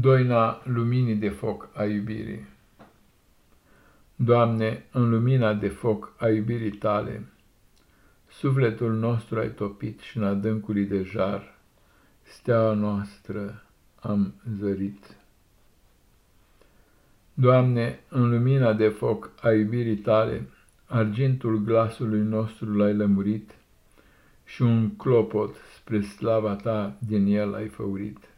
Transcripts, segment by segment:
Doina luminii de foc a iubirii Doamne, în lumina de foc a iubirii Tale, Sufletul nostru ai topit și în adâncurii de jar, Steaua noastră am zărit. Doamne, în lumina de foc a iubirii Tale, Argintul glasului nostru l-ai lămurit, Și un clopot spre slava Ta din el ai făurit.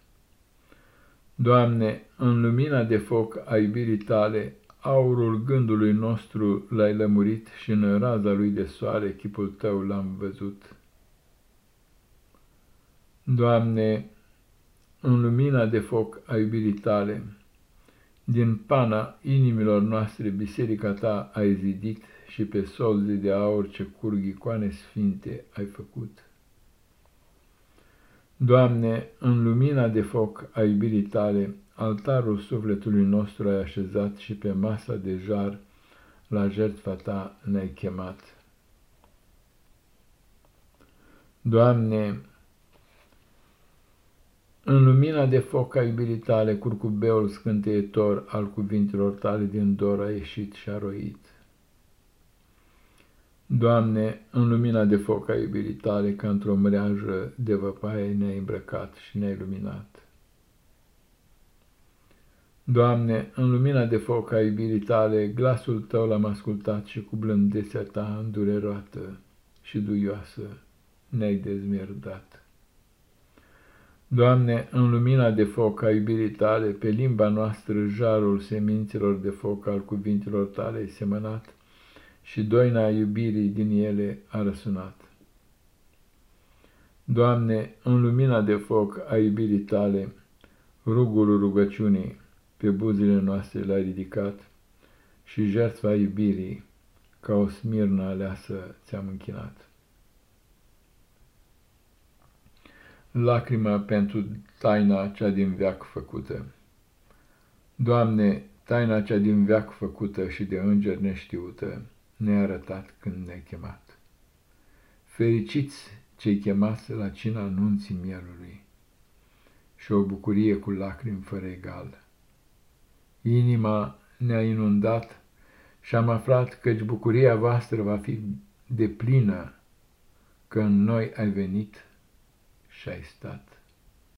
Doamne, în lumina de foc a iubirii Tale, aurul gândului nostru l-ai lămurit și în raza lui de soare chipul Tău l-am văzut. Doamne, în lumina de foc a iubirii Tale, din pana inimilor noastre biserica Ta ai zidit și pe solzi de aur ce curg icoane sfinte ai făcut. Doamne, în lumina de foc a iubirii Tale, altarul sufletului nostru ai așezat și pe masa de jar la jertfa Ta ne-ai chemat. Doamne, în lumina de foc a iubirii Tale, curcubeul scânteietor al cuvintelor Tale din dor a ieșit și a roit. Doamne, în lumina de foc a iubirii Tale, ca într-o mreajă de văpaie ne-ai îmbrăcat și ne-ai luminat. Doamne, în lumina de foc a iubirii Tale, glasul Tău l-am ascultat și cu blândesea Ta îndureroată și duioasă ne-ai dezmierdat. Doamne, în lumina de foc a iubirii Tale, pe limba noastră jarul semințelor de foc al cuvintelor Tale ai semănat, și doina iubirii din ele a răsunat. Doamne, în lumina de foc a iubirii Tale, rugul rugăciunii pe buzile noastre l-a ridicat și jertfa iubirii, ca o smirnă aleasă, ți-am închinat. Lacrima pentru taina cea din veac făcută Doamne, taina cea din veac făcută și de înger neștiută, ne-a arătat când ne-ai chemat. Fericiți cei chemați la cina anunții mielului și o bucurie cu lacrimi fără egal. Inima ne-a inundat și am aflat căci bucuria voastră va fi de plină, că în noi ai venit și ai stat.